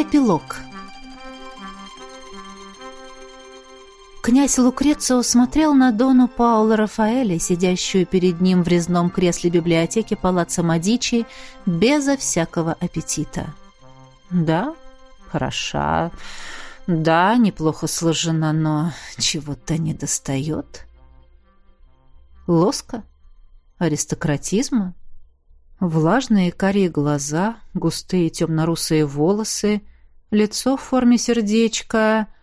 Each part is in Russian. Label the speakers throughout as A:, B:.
A: Эпилог Князь Лукрецио смотрел на Дону Паула Рафаэля, сидящую перед ним в резном кресле библиотеки Палаццо Мадичи, безо всякого аппетита. «Да, хороша. Да, неплохо сложена, но чего-то не достает. Лоска? Аристократизма? Влажные карие глаза, густые темно-русые волосы, лицо в форме сердечка —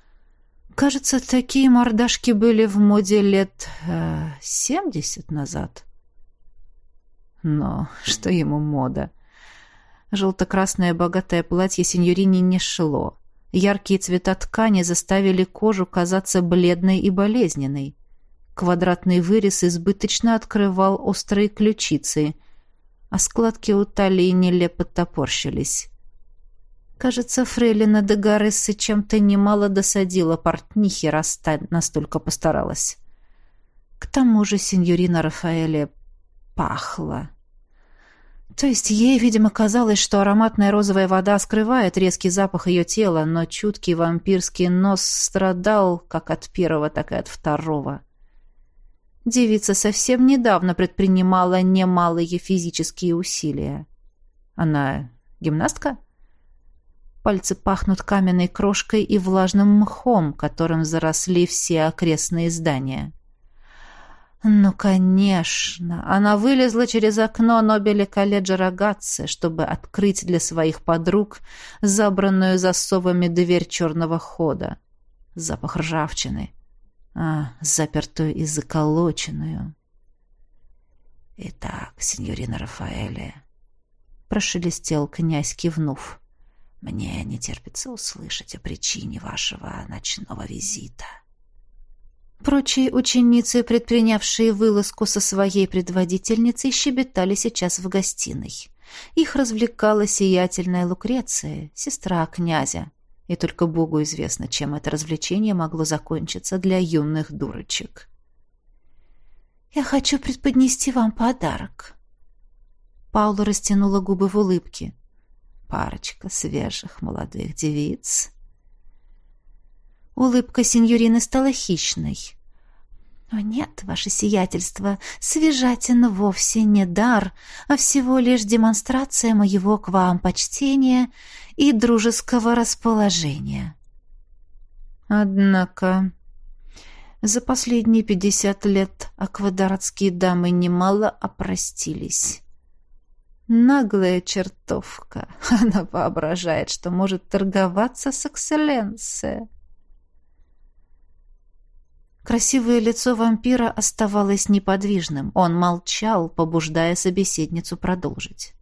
A: Кажется, такие мордашки были в моде лет э, семьдесят назад. Но что ему мода? Желто-красное богатое платье сеньорине не шло. Яркие цвета ткани заставили кожу казаться бледной и болезненной. Квадратный вырез избыточно открывал острые ключицы, а складки у талии нелепо топорщились. Кажется, фрейлина де Гарессы чем-то немало досадила портнихе, раз та настолько постаралась. К тому же сеньорина Рафаэле пахла. То есть ей, видимо, казалось, что ароматная розовая вода скрывает резкий запах ее тела, но чуткий вампирский нос страдал как от первого, так и от второго. Девица совсем недавно предпринимала немалые физические усилия. Она гимнастка? Пальцы пахнут каменной крошкой и влажным мхом, которым заросли все окрестные здания. Ну, конечно, она вылезла через окно Нобеля колледжа Рогатцы, чтобы открыть для своих подруг забранную засовами дверь черного хода. Запах ржавчины. А, запертую и заколоченную. «Итак, сеньорина Рафаэле», — прошелестел князь, кивнув, — мне не терпится услышать о причине вашего ночного визита. Прочие ученицы, предпринявшие вылазку со своей предводительницей, щебетали сейчас в гостиной. Их развлекала сиятельная Лукреция, сестра князя. И только Богу известно, чем это развлечение могло закончиться для юных дурочек. «Я хочу преподнести вам подарок». Паула растянула губы в улыбке парочка свежих молодых девиц. Улыбка сеньорины стала хищной. «О нет, ваше сиятельство, свежатина вовсе не дар, а всего лишь демонстрация моего к вам почтения и дружеского расположения». Однако за последние пятьдесят лет аквадоратские дамы немало опростились. Наглая чертовка. Она воображает, что может торговаться с экселленцией. Красивое лицо вампира оставалось неподвижным. Он молчал, побуждая собеседницу продолжить.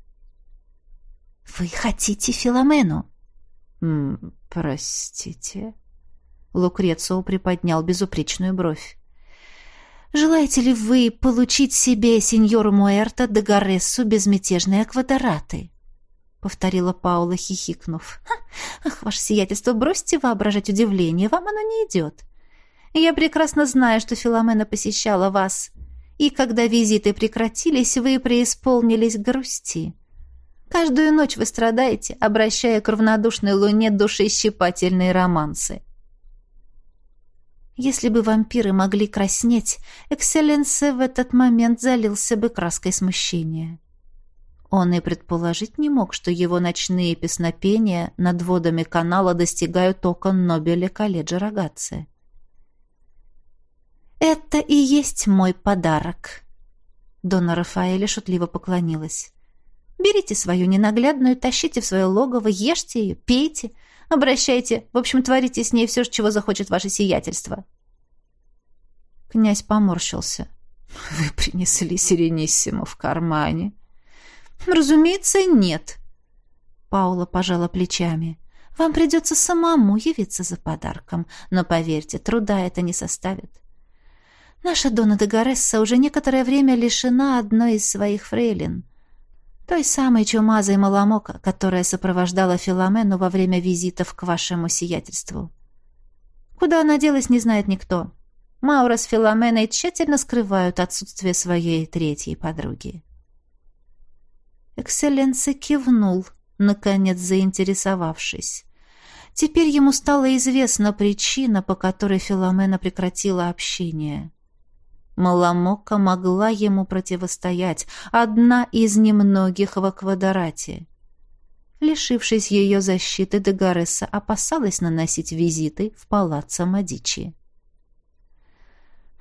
A: «Вы хотите Филомену?» М -м, «Простите». Лукрецио приподнял безупречную бровь. Желаете ли вы получить себе, сеньор Муэрто де Гарессу, безмятежные квадраты?» — повторила Паула, хихикнув. «Ах, ваше сиятельство, бросьте воображать удивление, вам оно не идет. Я прекрасно знаю, что Филомена посещала вас, и когда визиты прекратились, вы преисполнились грусти. Каждую ночь вы страдаете, обращая к равнодушной луне душещипательные романсы. Если бы вампиры могли краснеть, Экселленсе в этот момент залился бы краской смущения. Он и предположить не мог, что его ночные песнопения над водами канала достигают окон Нобеля колледжа Рогатцы. «Это и есть мой подарок», — Дона Рафаэля шутливо поклонилась. «Берите свою ненаглядную, тащите в свое логово, ешьте ее, пейте, Обращайте, в общем, творите с ней все, чего захочет ваше сиятельство». Князь поморщился. «Вы принесли Сирениссимо в кармане?» «Разумеется, нет». Паула пожала плечами. «Вам придется самому явиться за подарком, но, поверьте, труда это не составит. Наша Дона де Гаресса уже некоторое время лишена одной из своих фрейлин той самой чумазой маломока, которая сопровождала Филомену во время визитов к вашему сиятельству. Куда она делась, не знает никто. Маура с Филоменой тщательно скрывают отсутствие своей третьей подруги. Экселленце кивнул, наконец заинтересовавшись. Теперь ему стала известна причина, по которой Филомена прекратила общение. Маламока могла ему противостоять, одна из немногих в Аквадорате. Лишившись ее защиты, Дегареса опасалась наносить визиты в палаццо Мадичи.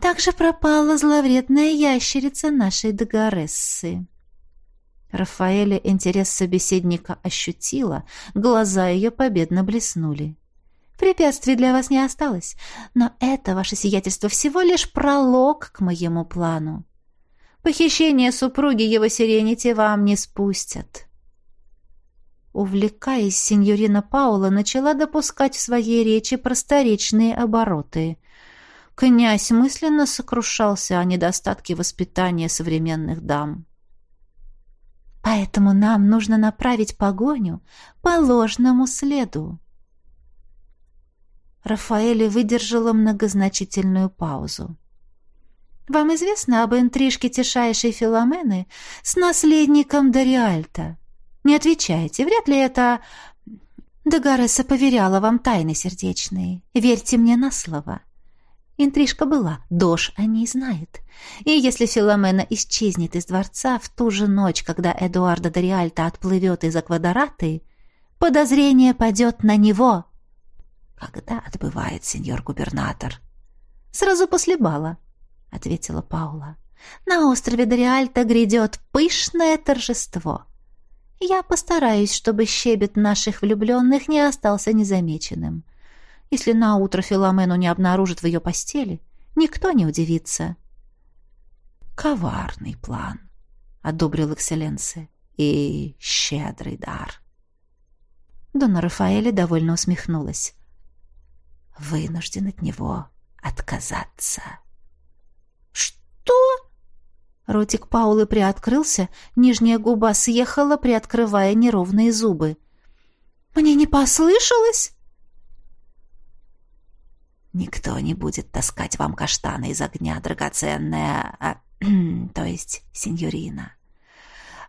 A: Также пропала зловредная ящерица нашей Дегарессы. Рафаэля интерес собеседника ощутила, глаза ее победно блеснули. Препятствий для вас не осталось, но это, ваше сиятельство, всего лишь пролог к моему плану. Похищение супруги его сиренити вам не спустят. Увлекаясь, сеньорина Паула начала допускать в своей речи просторечные обороты. Князь мысленно сокрушался о недостатке воспитания современных дам. Поэтому нам нужно направить погоню по ложному следу. Рафаэле выдержала многозначительную паузу. «Вам известно об интрижке тишайшей Филомены с наследником Дориальта? Не отвечайте, вряд ли это...» Дагареса поверяла вам тайны сердечные. Верьте мне на слово. Интрижка была, Дош о ней знает. И если Филомена исчезнет из дворца в ту же ночь, когда Эдуарда Дориальта отплывет из Аквадораты, подозрение падет на него. Когда отбывает сеньор-губернатор? Сразу после бала, — ответила Паула. На острове Дориальта грядет пышное торжество. Я постараюсь, чтобы щебет наших влюбленных не остался незамеченным. Если на утро Филомену не обнаружат в ее постели, никто не удивится. «Коварный план», — одобрил экселленция, — «и щедрый дар». Дона Рафаэля довольно усмехнулась. «Вынужден от него отказаться». «Что?» Ротик Паулы приоткрылся, нижняя губа съехала, приоткрывая неровные зубы. «Мне не послышалось?» Никто не будет таскать вам каштаны из огня, драгоценная, а, то есть сеньорина.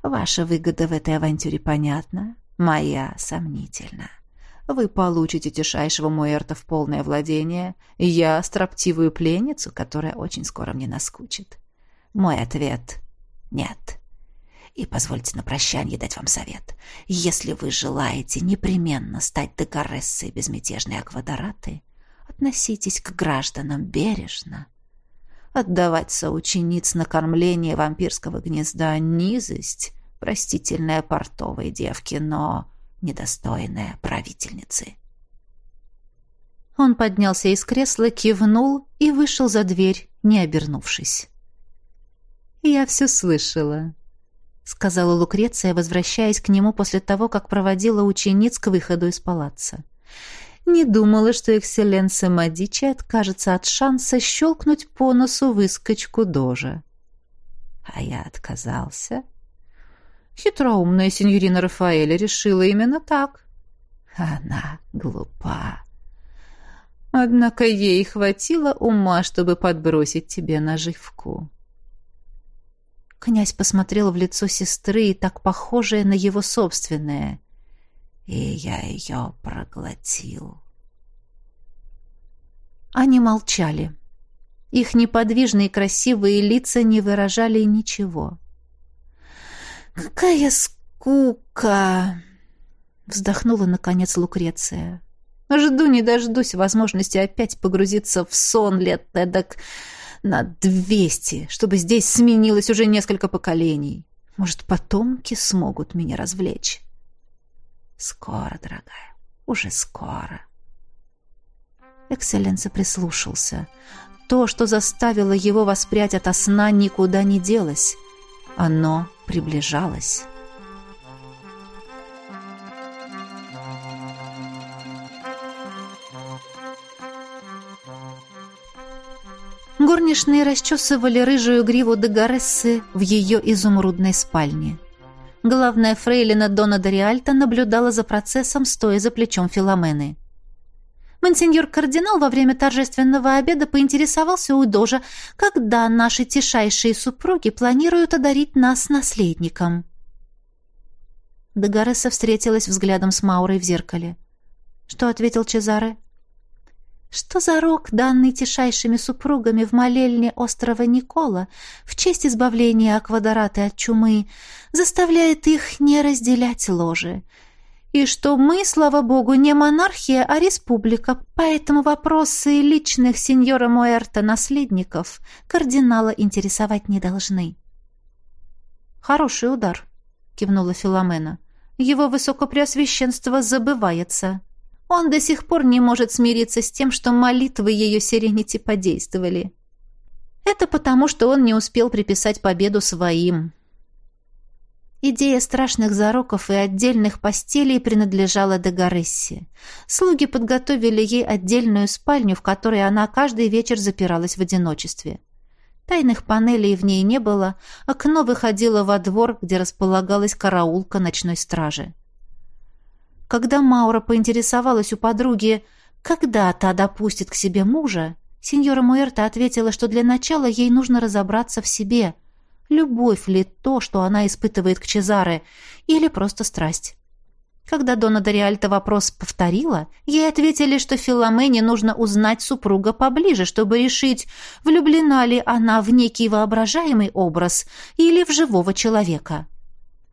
A: Ваша выгода в этой авантюре понятна, моя сомнительна. Вы получите тишайшего Муэрта в полное владение, я — строптивую пленницу, которая очень скоро мне наскучит. Мой ответ — нет. И позвольте на прощание дать вам совет. Если вы желаете непременно стать декорессой безмятежной аквадораты — Относитесь к гражданам бережно. Отдавать соучениц на кормление вампирского гнезда — низость, простительная портовой девки, но недостойная правительницы. Он поднялся из кресла, кивнул и вышел за дверь, не обернувшись. «Я все слышала», — сказала Лукреция, возвращаясь к нему после того, как проводила учениц к выходу из палаца. Не думала, что экселленция Мадичи откажется от шанса щелкнуть по носу выскочку дожа. А я отказался. Хитроумная сеньорина Рафаэля решила именно так. Она глупа. Однако ей хватило ума, чтобы подбросить тебе наживку. Князь посмотрел в лицо сестры, так похожее на его собственное и я ее проглотил. Они молчали. Их неподвижные красивые лица не выражали ничего. «Какая скука!» — вздохнула, наконец, Лукреция. «Жду не дождусь возможности опять погрузиться в сон лет эдак на двести, чтобы здесь сменилось уже несколько поколений. Может, потомки смогут меня развлечь?» Скоро, дорогая, уже скоро. Экселленса прислушался. То, что заставило его воспрять ото сна, никуда не делось. Оно приближалось. Горничные расчесывали рыжую гриву Дегарессы в ее изумрудной спальне. Главная фрейлина Дона Дориальта наблюдала за процессом, стоя за плечом Филомены. Монсеньор-кардинал во время торжественного обеда поинтересовался у Дожа, когда наши тишайшие супруги планируют одарить нас наследником. Дагореса встретилась взглядом с Маурой в зеркале. Что ответил Чезаре? Что за рок, данный тишайшими супругами в молельне острова Никола в честь избавления Аквадораты от чумы, заставляет их не разделять ложи, и что мы, слава богу, не монархия, а республика, поэтому вопросы личных сеньора Муэрта наследников кардинала интересовать не должны. «Хороший удар», — кивнула Филомена. «Его высокопреосвященство забывается. Он до сих пор не может смириться с тем, что молитвы ее Сиренити подействовали. Это потому, что он не успел приписать победу своим». Идея страшных зароков и отдельных постелей принадлежала Дегарессе. Слуги подготовили ей отдельную спальню, в которой она каждый вечер запиралась в одиночестве. Тайных панелей в ней не было, окно выходило во двор, где располагалась караулка ночной стражи. Когда Маура поинтересовалась у подруги, когда та допустит к себе мужа, сеньора Муэрта ответила, что для начала ей нужно разобраться в себе – Любовь ли то, что она испытывает к Чезаре, или просто страсть? Когда Дона Дориальта вопрос повторила, ей ответили, что Филомене нужно узнать супруга поближе, чтобы решить, влюблена ли она в некий воображаемый образ или в живого человека.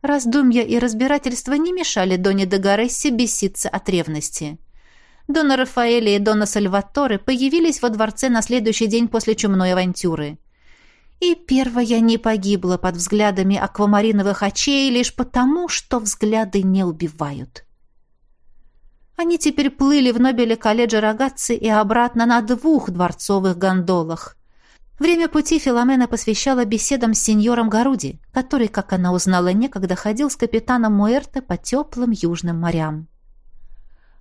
A: Раздумья и разбирательства не мешали Доне де Гарессе беситься от ревности. Дона Рафаэля и Дона Сальваторе появились во дворце на следующий день после чумной авантюры – и первая не погибла под взглядами аквамариновых очей лишь потому, что взгляды не убивают. Они теперь плыли в Нобеле колледжа Рогатцы и обратно на двух дворцовых гондолах. Время пути Филомена посвящала беседам с сеньором Гаруди, который, как она узнала некогда, ходил с капитаном Муэрте по теплым южным морям.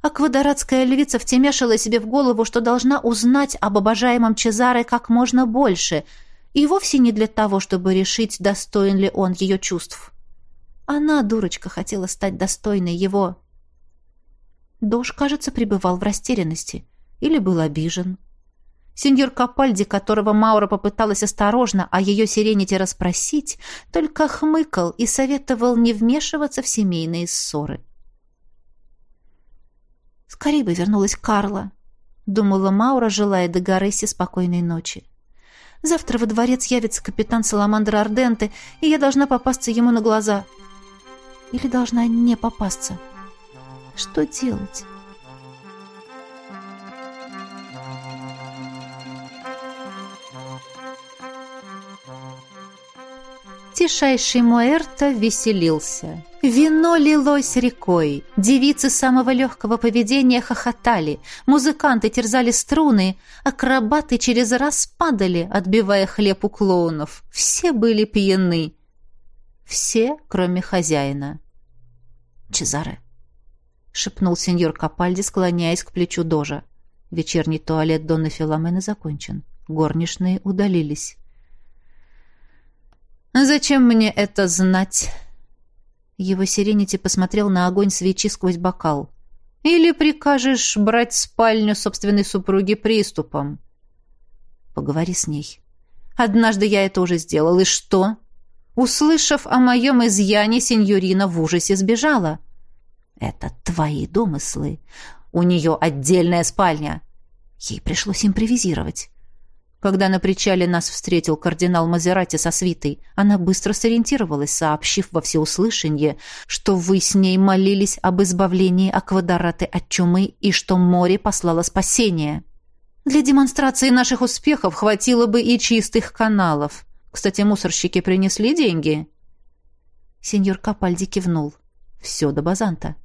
A: Аквадоратская львица втемешила себе в голову, что должна узнать об обожаемом Чезаре как можно больше — и вовсе не для того, чтобы решить, достоин ли он ее чувств. Она, дурочка, хотела стать достойной его. Дож, кажется, пребывал в растерянности или был обижен. Сеньор Капальди, которого Маура попыталась осторожно о ее сирените расспросить, только хмыкал и советовал не вмешиваться в семейные ссоры. «Скорее бы вернулась Карла», — думала Маура, желая до Гаресси спокойной ночи. Завтра во дворец явится капитан Саламандра Арденте, и я должна попасться ему на глаза. Или должна не попасться. Что делать? Тишайший Муэрто веселился. Вино лилось рекой, девицы самого легкого поведения хохотали, музыканты терзали струны, акробаты через раз падали, отбивая хлеб у клоунов. Все были пьяны. Все, кроме хозяина. «Чезаре», — шепнул сеньор Капальди, склоняясь к плечу Дожа. Вечерний туалет Донны Филомены закончен. Горничные удалились. «Зачем мне это знать?» Его сиренити посмотрел на огонь свечи сквозь бокал. «Или прикажешь брать спальню собственной супруги приступом?» «Поговори с ней». «Однажды я это уже сделал. И что?» Услышав о моем изъяне, сеньорина в ужасе сбежала. «Это твои домыслы. У нее отдельная спальня». Ей пришлось импровизировать. Когда на причале нас встретил кардинал Мазерати со свитой, она быстро сориентировалась, сообщив во всеуслышание, что вы с ней молились об избавлении Аквадораты от чумы и что море послало спасение. Для демонстрации наших успехов хватило бы и чистых каналов. Кстати, мусорщики принесли деньги?» Сеньор Капальди кивнул. «Все до базанта».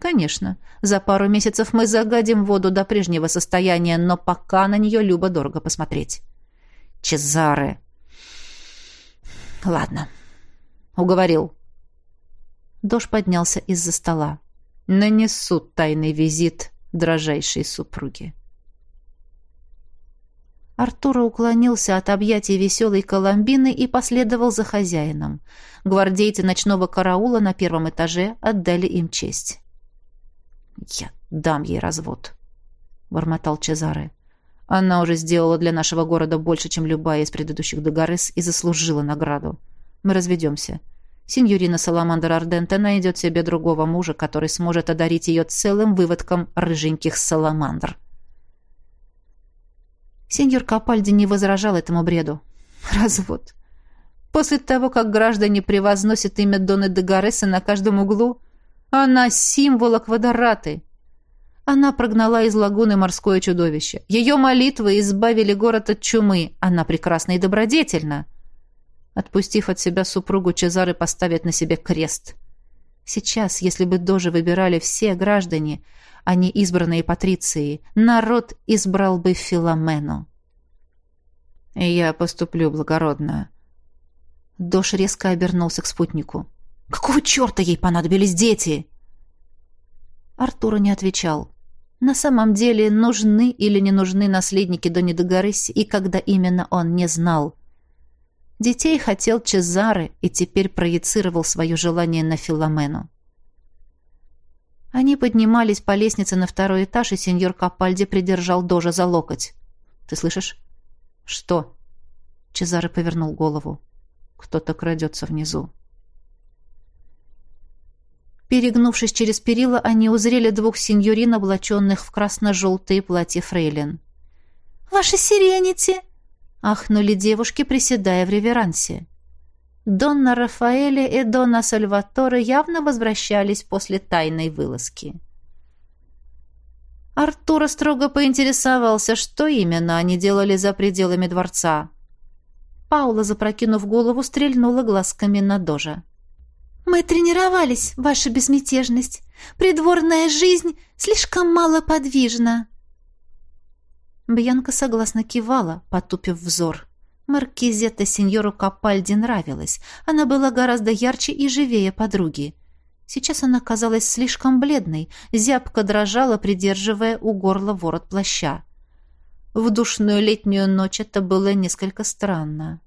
A: Конечно, за пару месяцев мы загадим воду до прежнего состояния, но пока на нее любо-дорого посмотреть. Чезаре. Ладно. Уговорил. Дож поднялся из-за стола. Нанесу тайный визит дрожайшей супруге. Артур уклонился от объятий веселой Коломбины и последовал за хозяином. Гвардейцы ночного караула на первом этаже отдали им честь. «Я дам ей развод», — бормотал Чезаре. «Она уже сделала для нашего города больше, чем любая из предыдущих Дегарес, и заслужила награду. Мы разведемся. Синьорина Саламандр Ардента найдет себе другого мужа, который сможет одарить ее целым выводком рыженьких саламандр. Сеньор Капальди не возражал этому бреду. Развод. После того, как граждане превозносят имя Доны де Гареса на каждом углу, она символ Аквадораты. Она прогнала из лагуны морское чудовище. Ее молитвы избавили город от чумы. Она прекрасна и добродетельна. Отпустив от себя супругу, Чезары поставит на себе крест. Сейчас, если бы дожи выбирали все граждане, а не избранные патриции, народ избрал бы Филомену. «Я поступлю благородно». Дош резко обернулся к спутнику. «Какого черта ей понадобились дети?» Артура не отвечал. На самом деле, нужны или не нужны наследники Дони Дагорыси, и когда именно он не знал. Детей хотел Чезаре и теперь проецировал свое желание на Филомену. Они поднимались по лестнице на второй этаж, и сеньор Капальди придержал Дожа за локоть. «Ты слышишь?» «Что?» Чезаре повернул голову. «Кто-то крадется внизу». Перегнувшись через перила, они узрели двух сеньорин, облаченных в красно-желтые платья фрейлин.
B: «Ваша сиренити!»
A: ахнули девушки, приседая в реверансе. Донна Рафаэле и Донна Сальваторе явно возвращались после тайной вылазки. Артура строго поинтересовался, что именно они делали за пределами дворца. Паула, запрокинув голову, стрельнула глазками на Дожа.
B: «Мы тренировались, ваша безмятежность. Придворная жизнь слишком малоподвижна».
A: Бьянка согласно кивала, потупив взор. Маркизета сеньору Капальди нравилась. Она была гораздо ярче и живее подруги. Сейчас она казалась слишком бледной, зябко дрожала, придерживая у горла ворот плаща. В душную летнюю ночь это было несколько странно.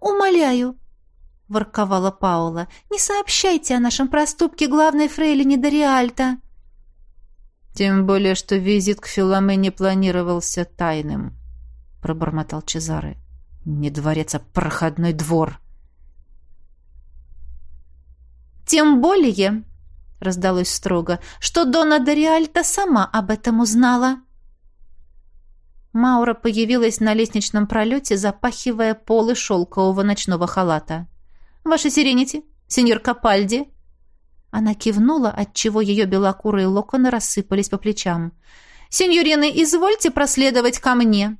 B: «Умоляю», — ворковала Паула, — «не сообщайте о нашем проступке главной фрейлине Дориальта».
A: «Тем более, что визит к Филомене планировался тайным», — пробормотал Чезаре. «Не дворец, а проходной двор».
B: «Тем более», — раздалось строго, — «что Дона Дориальта сама об этом узнала».
A: Маура появилась на лестничном пролете, запахивая полы шелкового ночного халата. «Ваша сирените, сеньор Капальди», она кивнула, отчего ее белокурые локоны рассыпались по плечам. «Сеньорины, извольте проследовать ко мне!»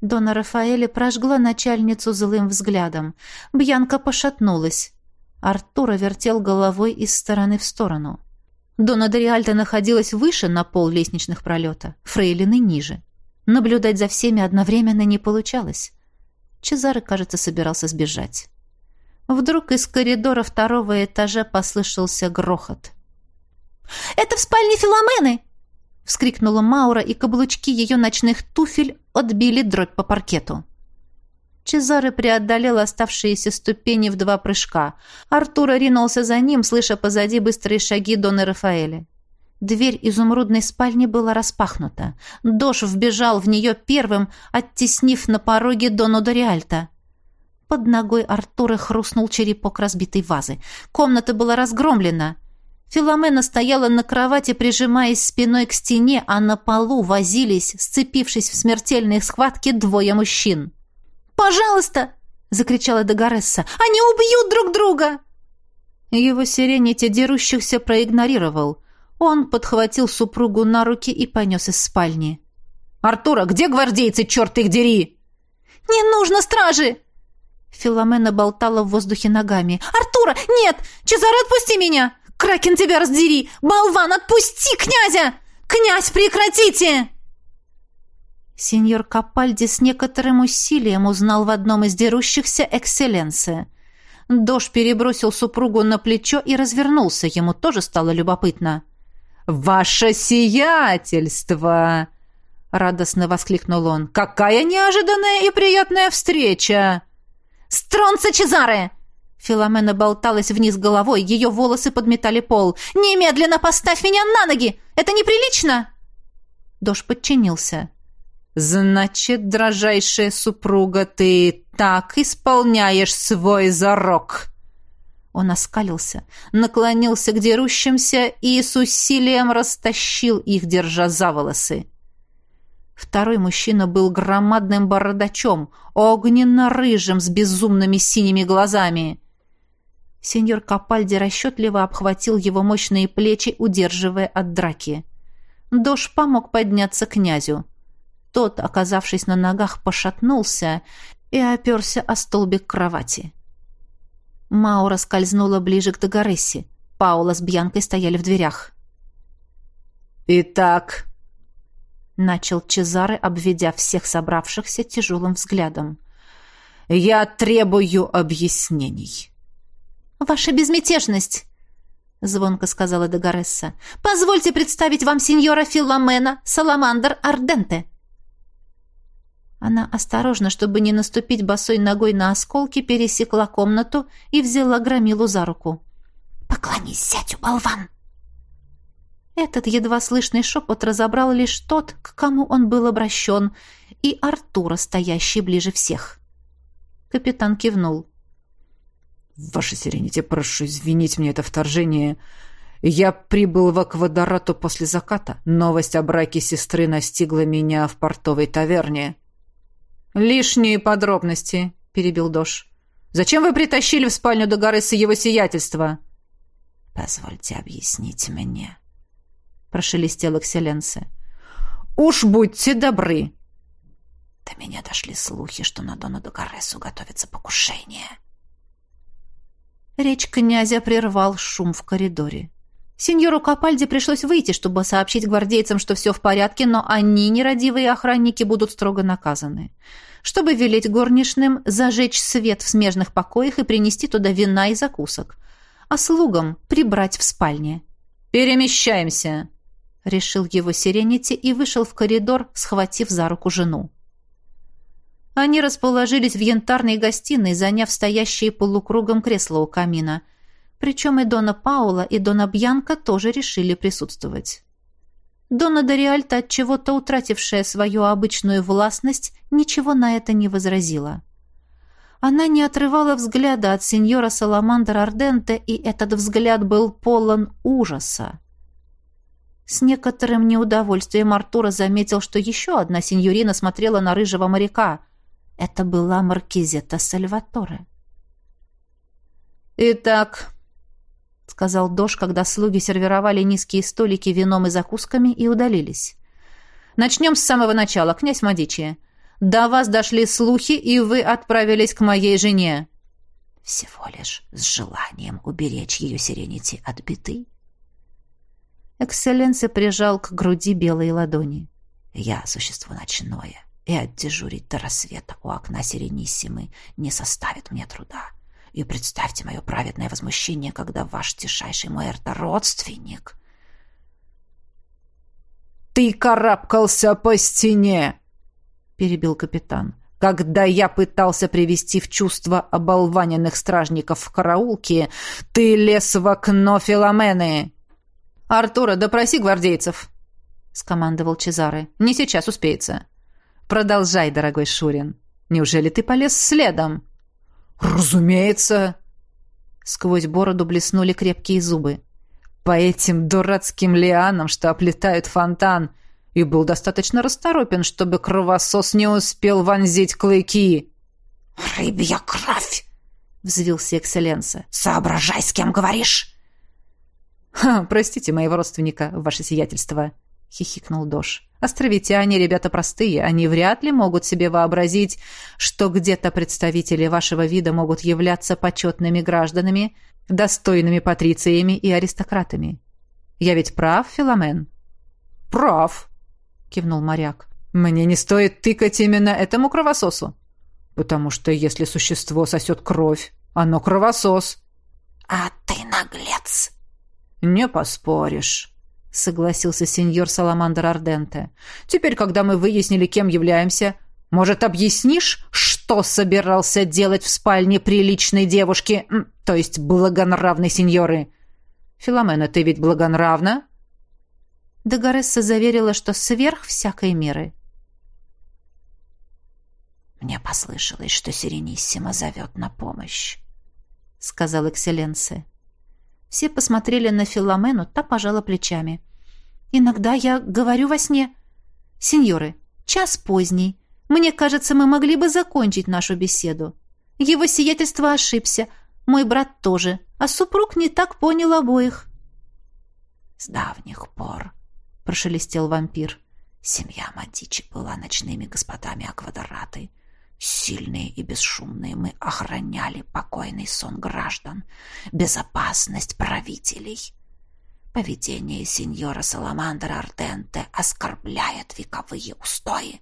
A: Дона Рафаэля прожгла начальницу злым взглядом. Бьянка пошатнулась. Артура вертел головой из стороны в сторону. Дона Дориальта находилась выше на пол лестничных пролета, фрейлины ниже. Наблюдать за всеми одновременно не получалось. Чезаре, кажется, собирался сбежать. Вдруг из коридора второго этажа послышался грохот.
B: «Это в спальне Филомены!»
A: — вскрикнула Маура, и каблучки ее ночных туфель отбили дробь по паркету. Чезаре преодолел оставшиеся ступени в два прыжка. Артур ринулся за ним, слыша позади быстрые шаги Доны Рафаэля. Дверь изумрудной спальни была распахнута. Дош вбежал в нее первым, оттеснив на пороге Дону Дориальта. Под ногой Артура хрустнул черепок разбитой вазы. Комната была разгромлена. Филомена стояла на кровати, прижимаясь спиной к стене, а на полу возились, сцепившись в смертельной схватке, двое мужчин.
B: «Пожалуйста!» — закричала Дагоресса. «Они убьют друг друга!»
A: Его сирените дерущихся проигнорировал. Он подхватил супругу на руки и понес из спальни. «Артура, где гвардейцы, черт их дери?»
B: «Не нужно стражи!»
A: Филомена болтала в воздухе ногами.
B: «Артура! Нет! Чезаре, отпусти меня! Кракен тебя раздери! Болван, отпусти князя! Князь, прекратите!»
A: Сеньор Капальди с некоторым усилием узнал в одном из дерущихся экселленция. Дож перебросил супругу на плечо и развернулся. Ему тоже стало любопытно. «Ваше сиятельство!» — радостно воскликнул он. «Какая неожиданная и приятная встреча!»
B: «Стронца Чезаре!»
A: Филомена болталась вниз головой, ее волосы подметали пол.
B: «Немедленно поставь меня на ноги! Это неприлично!»
A: Дож подчинился. «Значит, дрожайшая супруга, ты так исполняешь свой зарок!» Он оскалился, наклонился к дерущимся и с усилием растащил их, держа за волосы. Второй мужчина был громадным бородачом, огненно-рыжим, с безумными синими глазами. Сеньор Капальди расчетливо обхватил его мощные плечи, удерживая от драки. Дош помог подняться князю. Тот, оказавшись на ногах, пошатнулся и оперся о столбик кровати. Маура скользнула ближе к Дагорессе. Паула с Бьянкой стояли в дверях.
C: «Итак», —
A: начал Чезаре, обведя всех собравшихся тяжелым взглядом, —
C: «я требую объяснений».
B: «Ваша безмятежность!» — звонко сказала Дагоресса. «Позвольте представить вам сеньора Филомена Саламандр Арденте». Она осторожно, чтобы не наступить босой ногой на осколки, пересекла комнату и взяла Громилу за руку. «Поклонись зятю, болван!» Этот едва слышный шепот разобрал лишь тот, к кому он был обращен, и Артура, стоящий ближе всех. Капитан кивнул.
C: «Ваше Сирените, прошу извинить мне это вторжение. Я прибыл в Аквадорату после заката. Новость о браке сестры настигла меня в портовой таверне».
A: «Лишние подробности», — перебил Дош. «Зачем вы притащили в спальню до горы с его сиятельства?»
C: «Позвольте объяснить мне», —
A: прошелестел Экселленсе. «Уж будьте добры!»
C: До меня дошли слухи, что на Дона Догаресу готовится покушение.
A: Речь князя прервал шум в коридоре. Сеньору Капальди пришлось выйти, чтобы сообщить гвардейцам, что все в порядке, но они, нерадивые охранники, будут строго наказаны. Чтобы велеть горничным зажечь свет в смежных покоях и принести туда вина и закусок. А слугам прибрать в спальне. «Перемещаемся!» — решил его Сиренити и вышел в коридор, схватив за руку жену. Они расположились в янтарной гостиной, заняв стоящие полукругом кресла у камина. Причем и Дона Паула, и Дона Бьянка тоже решили присутствовать. Дона Дориальта, от чего-то утратившая свою обычную властность, ничего на это не возразила. Она не отрывала взгляда от сеньора Саламандра Арденте, и этот взгляд был полон ужаса. С некоторым неудовольствием Артура заметил, что еще одна сеньорина смотрела на рыжего моряка — это была маркизета Сальваторе. «Итак», — сказал Дош, когда слуги сервировали низкие столики вином и закусками и удалились. «Начнем с самого начала, князь Мадичи. До вас дошли слухи, и вы отправились к моей жене».
C: «Всего лишь с желанием уберечь ее сиренити от беды».
A: Экселленция прижал к груди белые ладони.
C: «Я существо ночное и отдежурить до рассвета у окна Сирениссимы не составит мне труда. И представьте мое праведное возмущение, когда ваш тишайший Муэрто родственник...
A: «Ты карабкался по стене!» — перебил капитан. «Когда я пытался привести в чувство оболваненных стражников в караулке, ты лез в окно Филомены!» «Артура, допроси гвардейцев!» — скомандовал Чезаре. «Не сейчас успеется». Продолжай, дорогой Шурин. Неужели ты полез следом?
C: Разумеется.
A: Сквозь бороду блеснули крепкие зубы. По этим дурацким лианам, что оплетают фонтан, и был достаточно расторопен, чтобы кровосос не успел вонзить клыки.
C: «Рыбья кровь!» — взвился экселленса.
A: «Соображай, с кем говоришь!» «Ха, простите моего родственника, ваше сиятельство», — хихикнул Дош. Островитяне ребята простые, они вряд ли могут себе вообразить, что где-то представители вашего вида могут являться почетными гражданами, достойными патрициями и аристократами. Я ведь прав, Филомен?
C: Прав,
A: кивнул моряк. Мне не стоит тыкать именно этому кровососу. Потому что если существо сосет кровь, оно кровосос.
C: А ты наглец.
A: Не поспоришь согласился сеньор Саламандр Арденте. Теперь, когда мы выяснили, кем являемся, может, объяснишь, что собирался делать в спальне приличной девушки, то есть благонравной сеньоры? Филомена, ты ведь благонравна? Дагоресса заверила, что сверх всякой меры.
C: Мне послышалось, что Сирениссима зовет на помощь, —
A: сказал Экселленсе. Все посмотрели на Филомену, та пожала плечами. «Иногда я говорю во сне. Сеньоры, час поздний. Мне кажется, мы могли бы закончить нашу беседу. Его сиятельство ошибся, мой брат тоже, а супруг не так понял обоих».
C: «С давних пор», — прошелестел вампир, — «семья Мадичи была ночными господами Аквадораты». Сильные и бесшумные мы охраняли покойный сон граждан, безопасность правителей. Поведение сеньора Саламандра Арденте оскорбляет вековые устои.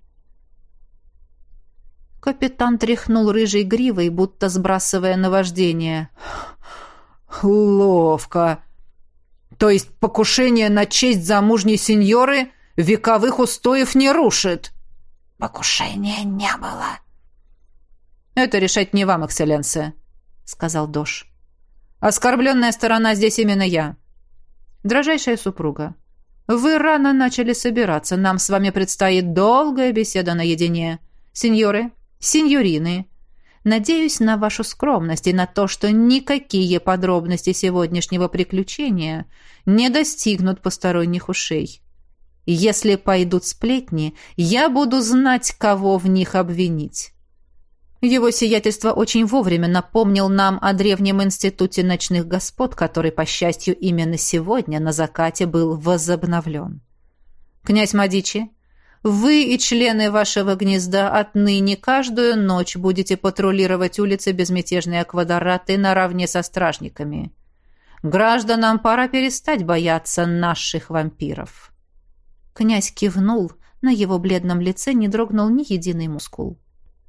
A: Капитан тряхнул рыжей гривой, будто сбрасывая наваждение. «Ловко! То есть покушение на честь замужней сеньоры вековых устоев не рушит?»
C: «Покушения не было»,
A: «Это решать не вам, экселленция», — сказал Дош. «Оскорбленная сторона здесь именно я. Дрожайшая супруга, вы рано начали собираться. Нам с вами предстоит долгая беседа наедине. Сеньоры, сеньорины, надеюсь на вашу скромность и на то, что никакие подробности сегодняшнего приключения не достигнут посторонних ушей. Если пойдут сплетни, я буду знать, кого в них обвинить». Его сиятельство очень вовремя напомнил нам о древнем институте ночных господ, который, по счастью, именно сегодня на закате был возобновлен. Князь Мадичи, вы и члены вашего гнезда отныне каждую ночь будете патрулировать улицы безмятежной аквадораты наравне со стражниками. Гражданам пора перестать бояться наших вампиров. Князь кивнул, на его бледном лице не дрогнул ни единый мускул.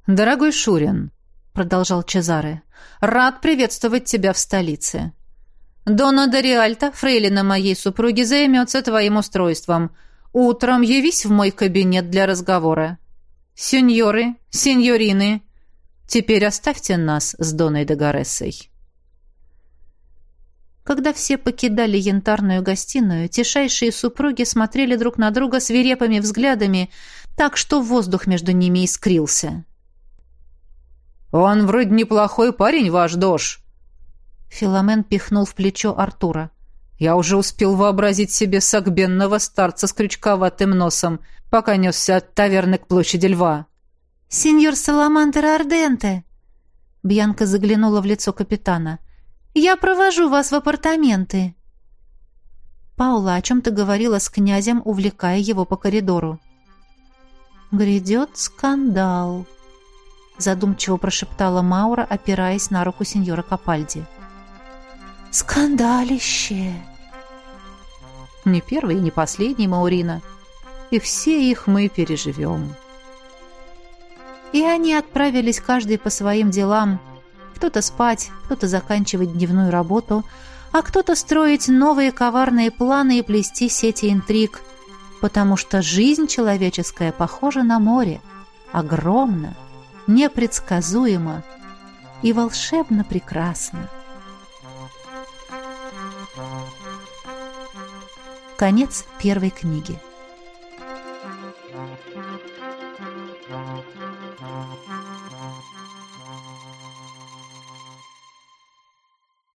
A: «Дорогой Шурин», — продолжал Чезаре, — «рад приветствовать тебя в столице. Дона Дориальта, фрейлина моей супруги, займется твоим устройством. Утром явись в мой кабинет для разговора. Сеньоры, сеньорины, теперь оставьте нас с Доной Дагорессой». Когда все покидали янтарную гостиную, тишайшие супруги смотрели друг на друга свирепыми взглядами, так что воздух между ними искрился. «Он вроде неплохой парень, ваш Дош». Филомен пихнул в плечо Артура. «Я уже успел вообразить себе согбенного старца с крючковатым носом, пока несся от таверны к площади льва».
B: «Сеньор Саламандр Арденте!» Бьянка заглянула в лицо капитана. «Я провожу вас в апартаменты». Паула о чем-то говорила с князем, увлекая его по коридору. «Грядет скандал», задумчиво прошептала Маура, опираясь на руку сеньора Капальди. «Скандалище!»
A: «Не первый и не последний, Маурина. И все их мы переживем».
B: И они отправились каждый по своим делам. Кто-то спать, кто-то заканчивать дневную работу, а кто-то строить новые коварные планы и плести сети интриг, потому что жизнь человеческая похожа на море, огромна, непредсказуемо и волшебно прекрасно. Конец первой книги.